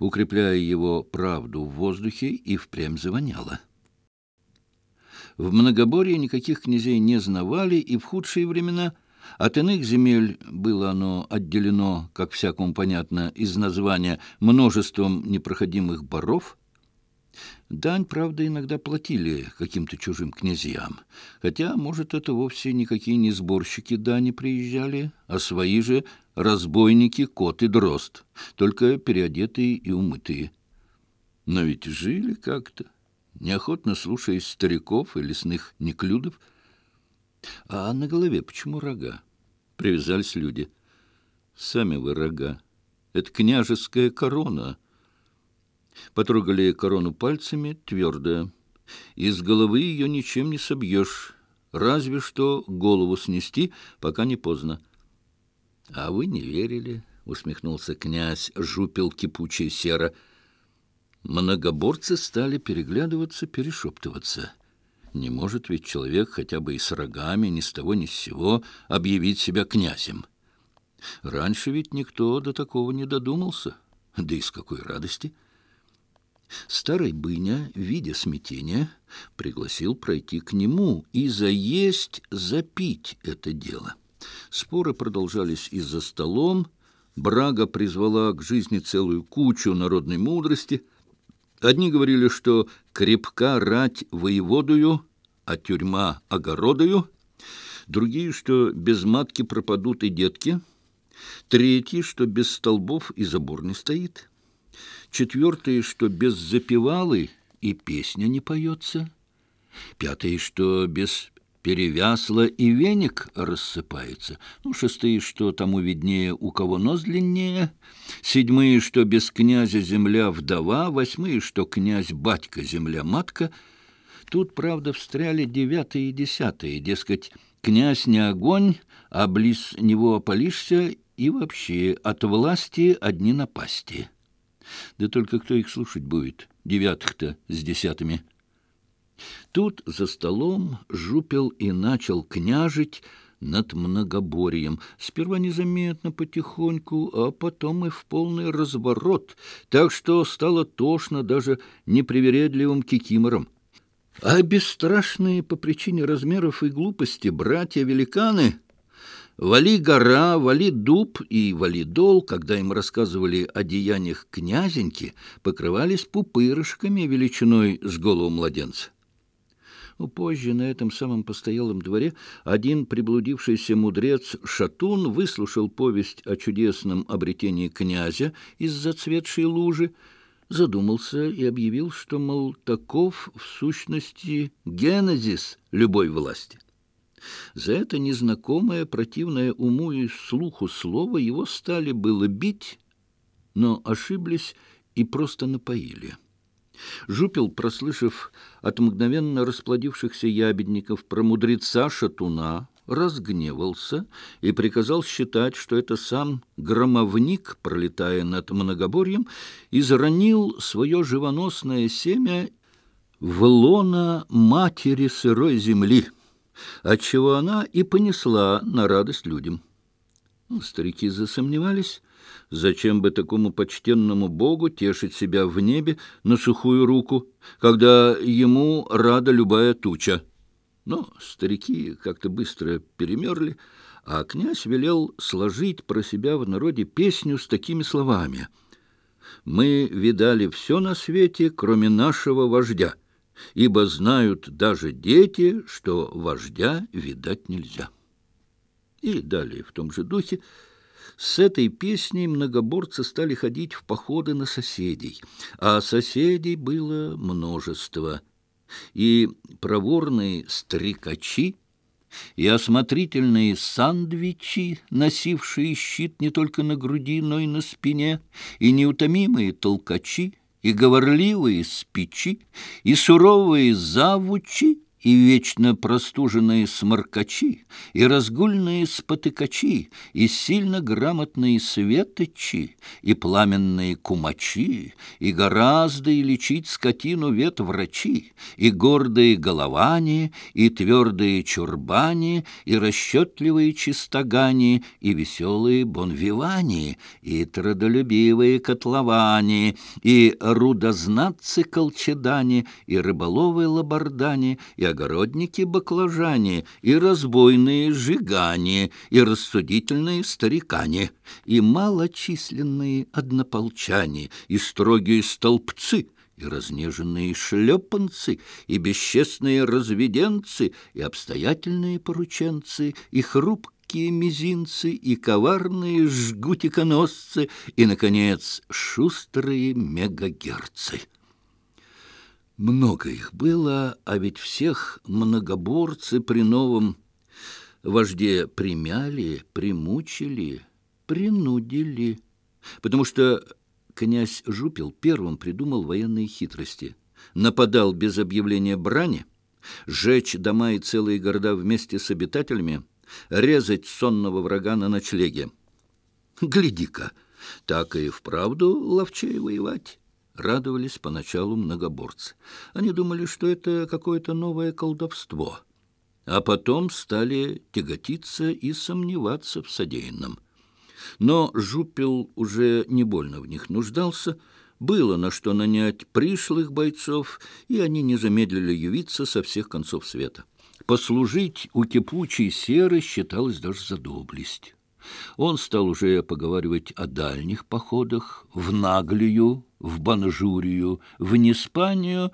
укрепляя его правду в воздухе и впрямь завоняло. В многоборье никаких князей не знавали, и в худшие времена от иных земель было оно отделено, как всякому понятно, из названия множеством непроходимых боров. Дань, правда, иногда платили каким-то чужим князьям, хотя, может, это вовсе никакие не сборщики дани приезжали, а свои же разбойники, кот и дрозд, только переодетые и умытые. Но ведь жили как-то, неохотно слушаясь стариков и лесных неклюдов. А на голове почему рога? Привязались люди. Сами вы рога. Это княжеская корона. Потрогали корону пальцами твердая. Из головы ее ничем не собьешь, разве что голову снести, пока не поздно. А вы не верили, усмехнулся князь, жупил кипучее серо. Многоборцы стали переглядываться, перешептываться. Не может ведь человек хотя бы и с рогами ни с того ни с сего объявить себя князем. Раньше ведь никто до такого не додумался. Да и с какой радости! Старый быня, видя смятение, пригласил пройти к нему и заесть, запить это дело. Споры продолжались из за столом. Брага призвала к жизни целую кучу народной мудрости. Одни говорили, что крепка рать воеводую, а тюрьма огородую. Другие, что без матки пропадут и детки. Третьи, что без столбов и забор не стоит. Четвертые, что без запевалы и песня не поется. Пятые, что без перевясло и веник рассыпается. Ну, шестые, что тому виднее, у кого нос длиннее. Седьмые, что без князя земля вдова. Восьмые, что князь батька земля матка. Тут, правда, встряли девятые и десятые. Дескать, князь не огонь, а близ него опалишься, и вообще от власти одни напасти. Да только кто их слушать будет, девятых-то с десятыми?» Тут за столом жупел и начал княжить над многоборьем, сперва незаметно, потихоньку, а потом и в полный разворот, так что стало тошно даже непривередливым кикимором. А бесстрашные по причине размеров и глупости братья-великаны Вали гора, вали дуб и вали дол, когда им рассказывали о деяниях князеньки, покрывались пупырышками величиной с голову младенца. Позже на этом самом постоялом дворе один приблудившийся мудрец Шатун выслушал повесть о чудесном обретении князя из зацветшей лужи, задумался и объявил, что, мол, таков в сущности генезис любой власти. За это незнакомое, противное уму и слуху слово его стали было бить, но ошиблись и просто напоили. Жупил, прослышав от мгновенно расплодившихся ябедников про мудреца Шатуна, разгневался и приказал считать, что это сам громовник, пролетая над многоборьем, изранил свое живоносное семя в лона матери сырой земли, отчего она и понесла на радость людям. Ну, старики засомневались. Зачем бы такому почтенному богу тешить себя в небе на сухую руку, когда ему рада любая туча? Но старики как-то быстро перемерли, а князь велел сложить про себя в народе песню с такими словами. «Мы видали все на свете, кроме нашего вождя, ибо знают даже дети, что вождя видать нельзя» и далее в том же духе, с этой песней многоборцы стали ходить в походы на соседей, а соседей было множество. И проворные стрекачи, и осмотрительные сандвичи, носившие щит не только на груди, но и на спине, и неутомимые толкачи, и говорливые спичи, и суровые завучи — и вечно простуженные сморкачи, и разгульные спотыкачи, и сильно грамотные светочи, и пламенные кумачи, и гораздо и лечить скотину вет врачи, и гордые головани, и твердые чурбани, и расчетливые чистогани, и веселые бонвивани, и трудолюбивые котловани, и рудознатцы колчедани, и рыболовы лабордани, и огородники баклажане, и разбойные жигане, и рассудительные старикане, и малочисленные однополчане, и строгие столбцы, и разнеженные шлепанцы, и бесчестные разведенцы, и обстоятельные порученцы, и хрупкие, мизинцы и коварные жгутиконосцы, и, наконец, шустрые мегагерцы. Много их было, а ведь всех многоборцы при новом вожде примяли, примучили, принудили. Потому что князь Жупил первым придумал военные хитрости. Нападал без объявления брани, жечь дома и целые города вместе с обитателями, резать сонного врага на ночлеге. Гляди-ка, так и вправду ловчей воевать радовались поначалу многоборцы. Они думали, что это какое-то новое колдовство, а потом стали тяготиться и сомневаться в содеянном. Но Жупел уже не больно в них нуждался, было на что нанять пришлых бойцов, и они не замедлили явиться со всех концов света. Послужить у кипучей серы считалось даже за доблесть. Он стал уже поговаривать о дальних походах в Наглию, в Банжурию, в Неспанию